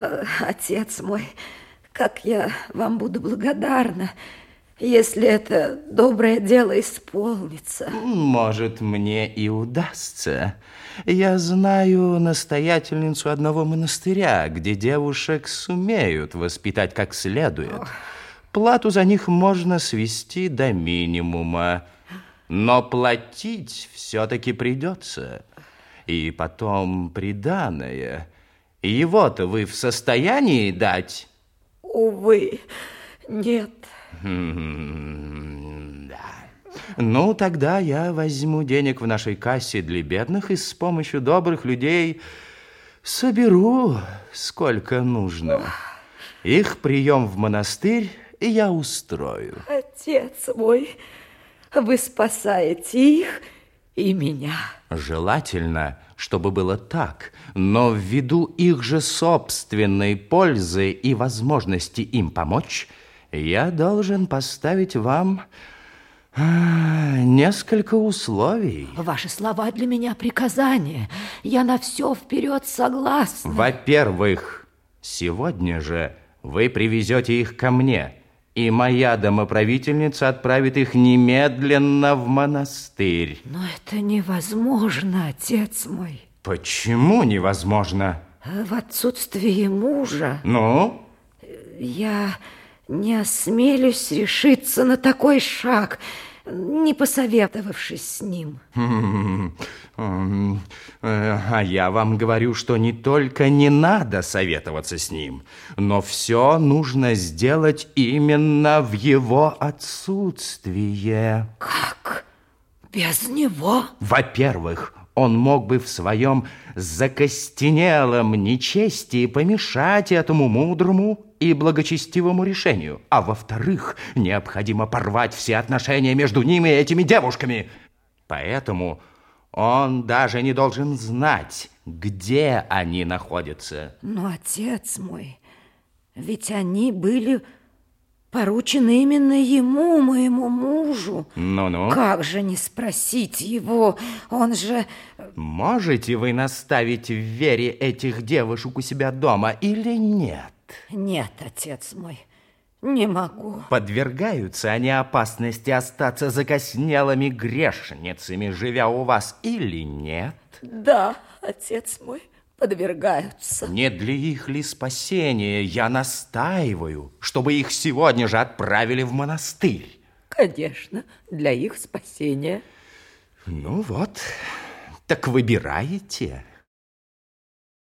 Э, отец мой, как я вам буду благодарна, если это доброе дело исполнится. Может, мне и удастся. Я знаю настоятельницу одного монастыря, где девушек сумеют воспитать как следует. Плату за них можно свести до минимума, но платить все-таки придется. И потом приданое. Его-то вы в состоянии дать? Увы, нет. Да. Ну, тогда я возьму денег в нашей кассе для бедных и с помощью добрых людей соберу сколько нужно. Их прием в монастырь я устрою. Отец мой, вы спасаете их и меня. Желательно, чтобы было так, но ввиду их же собственной пользы и возможности им помочь, я должен поставить вам а, несколько условий. Ваши слова для меня приказание. Я на все вперед согласна. Во-первых, сегодня же вы привезете их ко мне, и моя домоправительница отправит их немедленно в монастырь. Но это невозможно, отец мой. Почему невозможно? В отсутствие мужа. Ну? Я не осмелюсь решиться на такой шаг, не посоветовавшись с ним. А я вам говорю, что не только не надо советоваться с ним, но все нужно сделать именно в его отсутствие. Как? Без него? Во-первых, он мог бы в своем закостенелом нечестии помешать этому мудрому и благочестивому решению. А во-вторых, необходимо порвать все отношения между ними и этими девушками. Поэтому он даже не должен знать, где они находятся. Но, отец мой, ведь они были поручены именно ему, моему мужу. Ну-ну. Как же не спросить его? Он же... Можете вы наставить в вере этих девушек у себя дома или нет? Нет, отец мой, не могу. Подвергаются они опасности остаться закоснелыми грешницами, живя у вас, или нет? Да, отец мой, подвергаются. Не для их ли спасения я настаиваю, чтобы их сегодня же отправили в монастырь? Конечно, для их спасения. Ну вот, так выбираете.